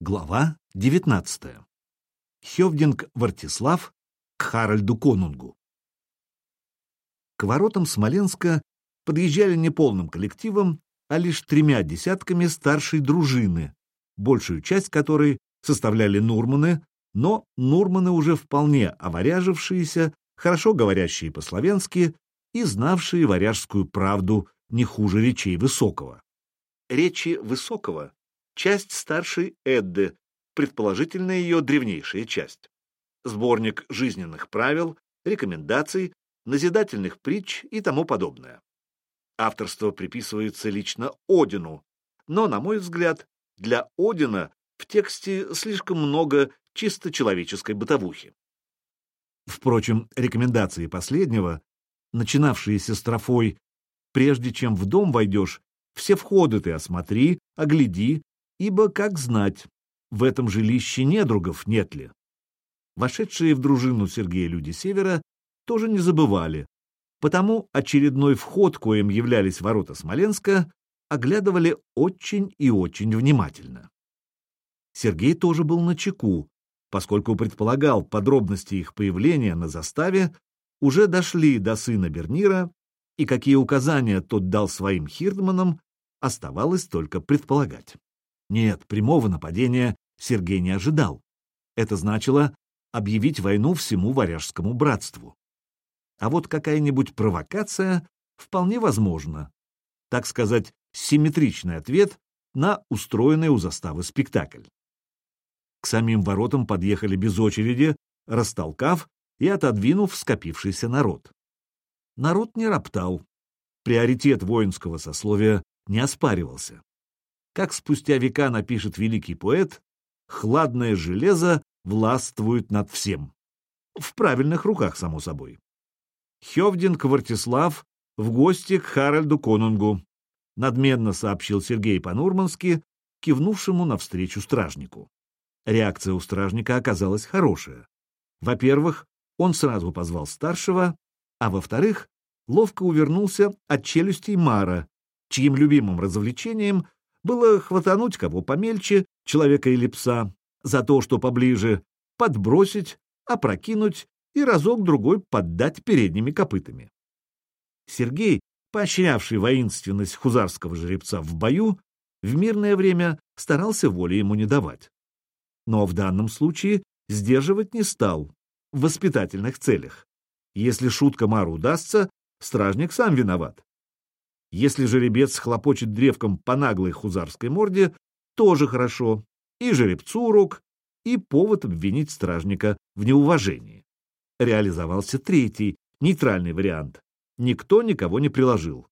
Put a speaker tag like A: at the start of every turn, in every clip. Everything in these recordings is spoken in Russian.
A: Глава 19. Хевдинг Вартислав к Харальду Конунгу. К воротам Смоленска подъезжали не полным коллективом, а лишь тремя десятками старшей дружины, большую часть которой составляли нурманы, но нурманы уже вполне оваряжившиеся, хорошо говорящие по-славянски и знавшие варяжскую правду не хуже речей Высокого. Речи Высокого часть старшей Эдды, предположительно ее древнейшая часть. Сборник жизненных правил, рекомендаций, назидательных притч и тому подобное. Авторство приписывается лично Одину, но, на мой взгляд, для Одина в тексте слишком много чисто человеческой бытовухи. Впрочем, рекомендации последнего, начинавшиеся строфой «Прежде чем в дом войдешь, все входы ты осмотри, огляди, ибо, как знать, в этом жилище недругов нет ли. Вошедшие в дружину Сергея люди Севера тоже не забывали, потому очередной вход, коим являлись ворота Смоленска, оглядывали очень и очень внимательно. Сергей тоже был на чеку, поскольку предполагал подробности их появления на заставе, уже дошли до сына Бернира, и какие указания тот дал своим хирдманам, оставалось только предполагать. Нет, прямого нападения Сергей не ожидал. Это значило объявить войну всему варяжскому братству. А вот какая-нибудь провокация вполне возможна. Так сказать, симметричный ответ на устроенный у заставы спектакль. К самим воротам подъехали без очереди, растолкав и отодвинув скопившийся народ. Народ не роптал. Приоритет воинского сословия не оспаривался как спустя века напишет великий поэт, хладное железо властвует над всем. В правильных руках, само собой. Хевдинг Вартислав в гости к Харальду Конунгу, надменно сообщил Сергей по-нурмански, кивнувшему навстречу стражнику. Реакция у стражника оказалась хорошая. Во-первых, он сразу позвал старшего, а во-вторых, ловко увернулся от челюстей Мара, чьим любимым развлечением было хватануть кого помельче, человека или пса, за то, что поближе, подбросить, опрокинуть и разок-другой поддать передними копытами. Сергей, поощрявший воинственность хузарского жеребца в бою, в мирное время старался воли ему не давать. Но в данном случае сдерживать не стал, в воспитательных целях. Если шутка Мару удастся, стражник сам виноват. Если жеребец хлопочет древком по наглой хузарской морде, тоже хорошо. И жеребцу урок, и повод обвинить стражника в неуважении. Реализовался третий, нейтральный вариант. Никто никого не приложил.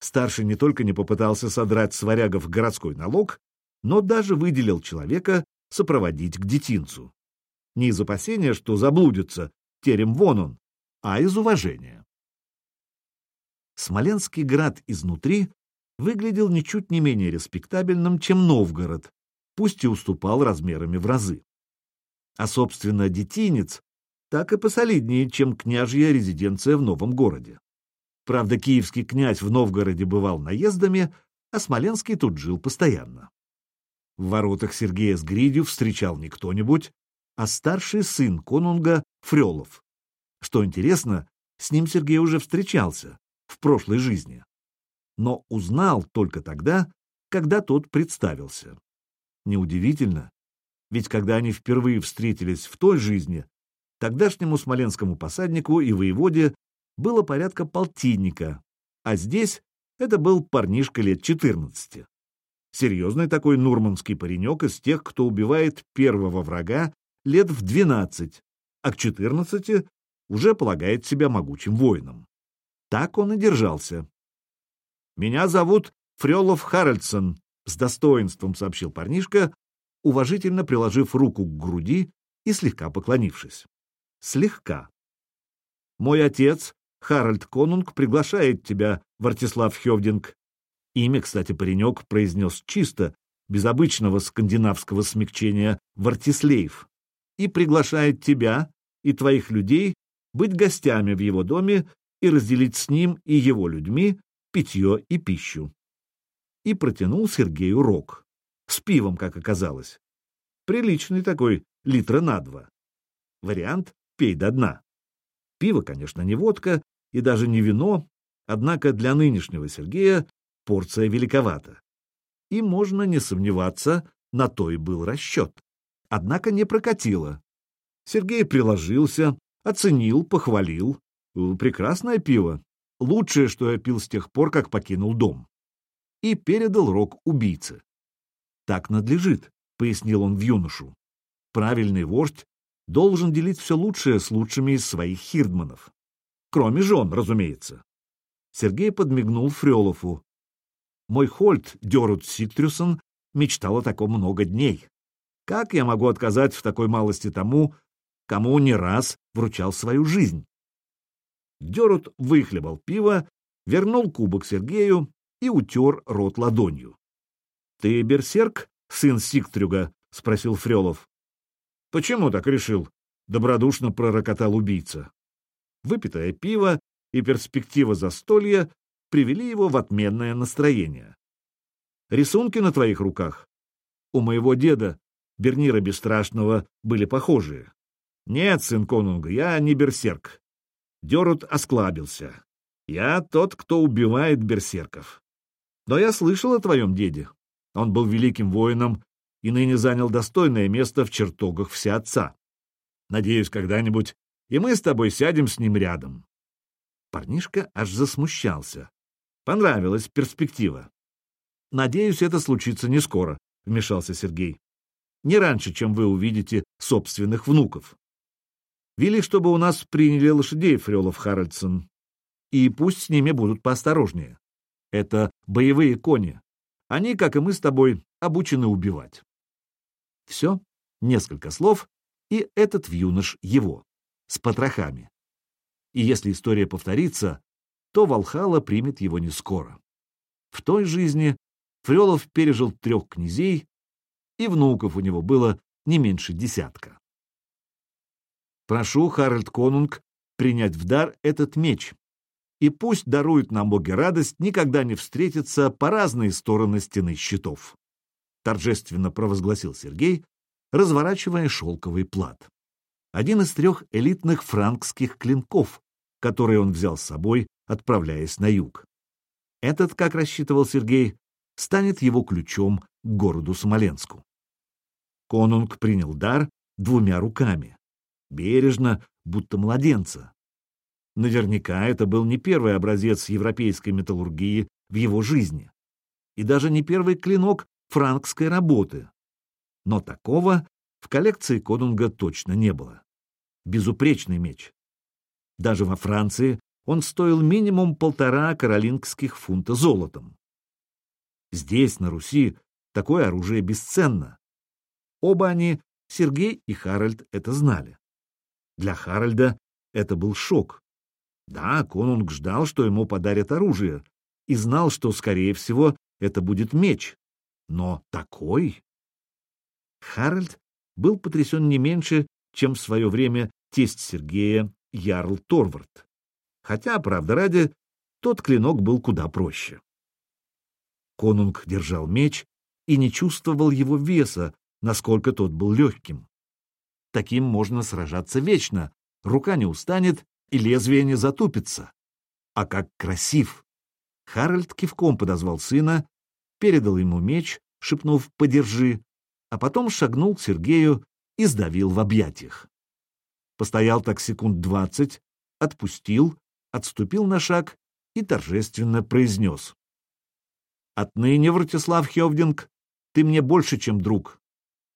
A: Старший не только не попытался содрать с варягов городской налог, но даже выделил человека сопроводить к детинцу. Не из опасения, что заблудится, терем вон он, а из уважения. Смоленский град изнутри выглядел ничуть не менее респектабельным, чем Новгород, пусть и уступал размерами в разы. А, собственно, детинец так и посолиднее, чем княжья резиденция в новом городе. Правда, киевский князь в Новгороде бывал наездами, а Смоленский тут жил постоянно. В воротах Сергея с Гридью встречал не кто-нибудь, а старший сын конунга Фрелов. Что интересно, с ним Сергей уже встречался, в прошлой жизни, но узнал только тогда, когда тот представился. Неудивительно, ведь когда они впервые встретились в той жизни, тогдашнему смоленскому посаднику и воеводе было порядка полтинника, а здесь это был парнишка лет 14. Серьезный такой нурманский паренек из тех, кто убивает первого врага лет в 12, а к 14 уже полагает себя могучим воином. Так он и держался. «Меня зовут Фрелов Харальдсон», — с достоинством сообщил парнишка, уважительно приложив руку к груди и слегка поклонившись. Слегка. «Мой отец, Харальд Конунг, приглашает тебя, Вартислав Хевдинг». Имя, кстати, паренек произнес чисто, без обычного скандинавского смягчения «Вартислеев», и приглашает тебя и твоих людей быть гостями в его доме и разделить с ним и его людьми питье и пищу. И протянул Сергею рог. с пивом, как оказалось. Приличный такой, литра на два. Вариант — пей до дна. Пиво, конечно, не водка и даже не вино, однако для нынешнего Сергея порция великовата. И можно не сомневаться, на то и был расчет. Однако не прокатило. Сергей приложился, оценил, похвалил. Прекрасное пиво. Лучшее, что я пил с тех пор, как покинул дом. И передал рог убийце. Так надлежит, пояснил он в юношу. Правильный вождь должен делить все лучшее с лучшими из своих хирдманов. Кроме жен, разумеется. Сергей подмигнул Фрелову. Мой Хольт, Дерут Сиктрюсон, мечтал о таком много дней. Как я могу отказать в такой малости тому, кому не раз вручал свою жизнь? Дерут выхлебал пиво, вернул кубок Сергею и утер рот ладонью. — Ты берсерк, сын Сиктрюга? — спросил Фрелов. — Почему так решил? — добродушно пророкотал убийца. Выпитое пиво и перспектива застолья привели его в отменное настроение. Рисунки на твоих руках? У моего деда, Бернира Бесстрашного, были похожие. Нет, сын конунга, я не берсерк. Дерут осклабился. Я тот, кто убивает берсерков. Но я слышал о твоем деде. Он был великим воином и ныне занял достойное место в чертогах всеотца. Надеюсь, когда-нибудь и мы с тобой сядем с ним рядом. Парнишка аж засмущался. Понравилась перспектива. Надеюсь, это случится не скоро, — вмешался Сергей. Не раньше, чем вы увидите собственных внуков. Вели, чтобы у нас приняли лошадей, Фрелов Харальдсон. И пусть с ними будут поосторожнее. Это боевые кони. Они, как и мы с тобой, обучены убивать. Все, несколько слов, и этот вьюнош его, с потрохами. И если история повторится, то Валхала примет его не скоро. В той жизни Фрелов пережил трех князей, и внуков у него было не меньше десятка. Прошу, Харальд Конунг, принять в дар этот меч, и пусть дарует нам боги радость никогда не встретиться по разные стороны стены щитов. Торжественно провозгласил Сергей, разворачивая шелковый плат. Один из трех элитных франкских клинков, которые он взял с собой, отправляясь на юг. Этот, как рассчитывал Сергей, станет его ключом к городу Смоленску. Конунг принял дар двумя руками, бережно, будто младенца. Наверняка это был не первый образец европейской металлургии в его жизни, и даже не первый клинок франкской работы. Но такого в коллекции Конунга точно не было. Безупречный меч. Даже во Франции он стоил минимум полтора каролингских фунта золотом. Здесь, на Руси, такое оружие бесценно. Оба они, Сергей и Харальд, это знали. Для Харальда это был шок. Да, конунг ждал, что ему подарят оружие, и знал, что, скорее всего, это будет меч. Но такой... Харальд был потрясен не меньше, чем в свое время тесть Сергея Ярл Торвард. Хотя, правда ради, тот клинок был куда проще. Конунг держал меч и не чувствовал его веса, насколько тот был легким. Таким можно сражаться вечно, рука не устанет и лезвие не затупится. А как красив! Харальд кивком подозвал сына, передал ему меч, шепнув «подержи», а потом шагнул к Сергею и сдавил в объятиях. Постоял так секунд двадцать, отпустил, отступил на шаг и торжественно произнес. Отныне, Вратислав Хевдинг, ты мне больше, чем друг.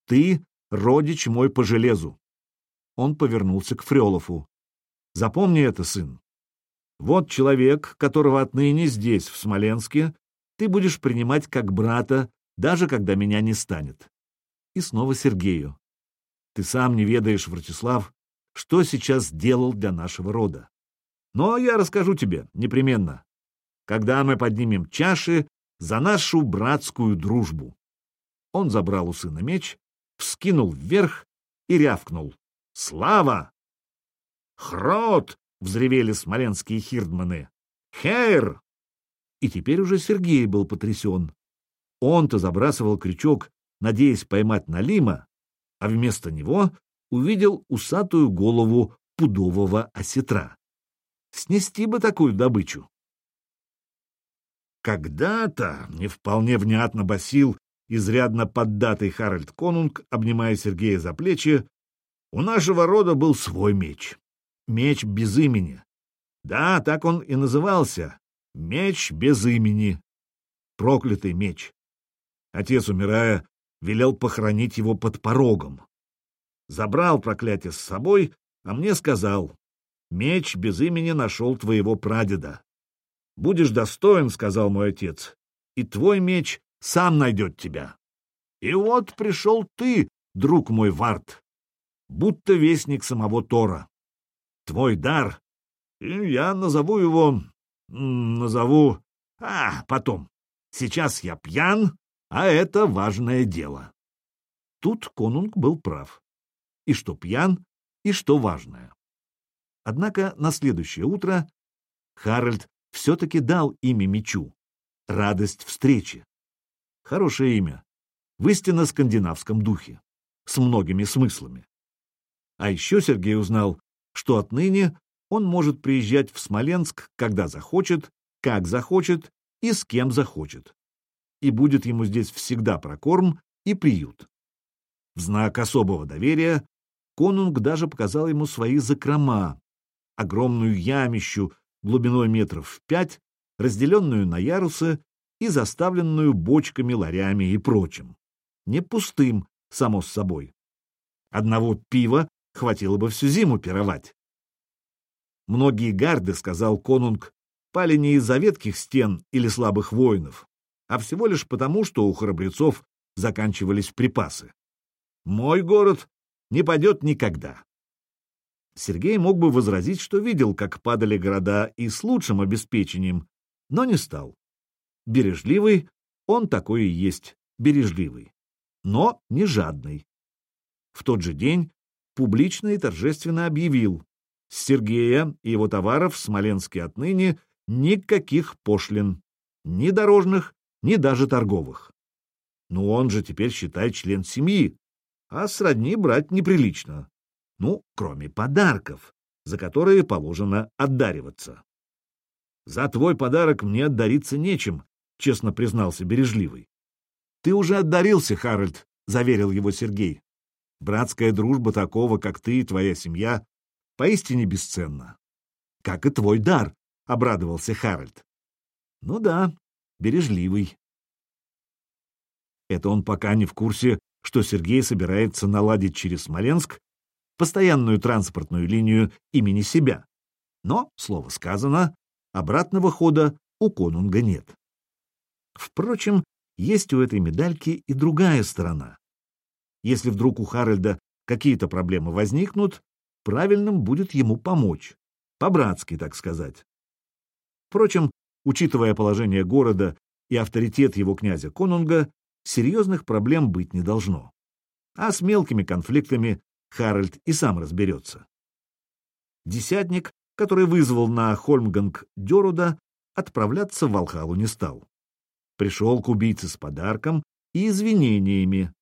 A: Ты — родич мой по железу. Он повернулся к Фрелову. Запомни это, сын. Вот человек, которого отныне здесь, в Смоленске, ты будешь принимать как брата, даже когда меня не станет. И снова Сергею. Ты сам не ведаешь, Вратислав, что сейчас сделал для нашего рода. Но я расскажу тебе непременно. Когда мы поднимем чаши, за нашу братскую дружбу. Он забрал у сына меч, вскинул вверх и рявкнул. «Слава!» «Хрот!» — взревели смоленские хирдманы. «Хейр!» И теперь уже Сергей был потрясен. Он-то забрасывал крючок надеясь поймать Налима, а вместо него увидел усатую голову пудового осетра. Снести бы такую добычу. Когда-то не вполне внятно басил изрядно поддатый Харальд Конунг, обнимая Сергея за плечи, у нашего рода был свой меч. Меч без имени. Да, так он и назывался. Меч без имени. Проклятый меч. Отец, умирая, велел похоронить его под порогом. Забрал проклятие с собой, а мне сказал, меч без имени нашел твоего прадеда. Будешь достоин, — сказал мой отец, — и твой меч сам найдет тебя. И вот пришел ты, друг мой Варт, будто вестник самого Тора. Твой дар, я назову его, назову, а, потом. Сейчас я пьян, а это важное дело. Тут конунг был прав. И что пьян, и что важное. Однако на следующее утро Харальд все-таки дал имя мечу — радость встречи. Хорошее имя, в истинно скандинавском духе, с многими смыслами. А еще Сергей узнал, что отныне он может приезжать в Смоленск, когда захочет, как захочет и с кем захочет. И будет ему здесь всегда прокорм и приют. В знак особого доверия конунг даже показал ему свои закрома, огромную ямищу глубиной метров в пять, разделенную на ярусы и заставленную бочками, ларями и прочим. Не пустым, само собой. Одного пива хватило бы всю зиму пировать. Многие гарды, сказал конунг, пали не из-за ветких стен или слабых воинов, а всего лишь потому, что у храбрецов заканчивались припасы. Мой город не падет никогда. Сергей мог бы возразить, что видел, как падали города и с лучшим обеспечением, но не стал. Бережливый, он такой и есть, бережливый, но не жадный. В тот же день публично и торжественно объявил, Сергея и его товаров в Смоленске отныне никаких пошлин, ни дорожных, ни даже торговых. Ну, он же теперь считает член семьи, а сродни брать неприлично. Ну, кроме подарков, за которые положено отдариваться. За твой подарок мне отдариться нечем, — честно признался бережливый. — Ты уже отдарился, Харальд, — заверил его Сергей. — Братская дружба такого, как ты и твоя семья, поистине бесценна. — Как и твой дар, — обрадовался Харальд. — Ну да, бережливый. Это он пока не в курсе, что Сергей собирается наладить через Смоленск постоянную транспортную линию имени себя. Но, слово сказано, обратного хода у конунга нет. Впрочем, есть у этой медальки и другая сторона. Если вдруг у Харальда какие-то проблемы возникнут, правильным будет ему помочь. По-братски, так сказать. Впрочем, учитывая положение города и авторитет его князя Конунга, серьезных проблем быть не должно. А с мелкими конфликтами Харальд и сам разберется. Десятник, который вызвал на Хольмганг Деруда, отправляться в Волхалу не стал пришел к убийце с подарком и извинениями.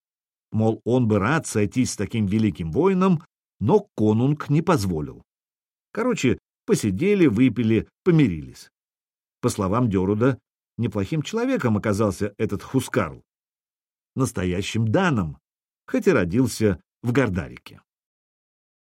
A: Мол, он бы рад сойтись с таким великим воином, но конунг не позволил. Короче, посидели, выпили, помирились. По словам Деруда, неплохим человеком оказался этот Хускарл. Настоящим даном, хоть и родился в Гордарике.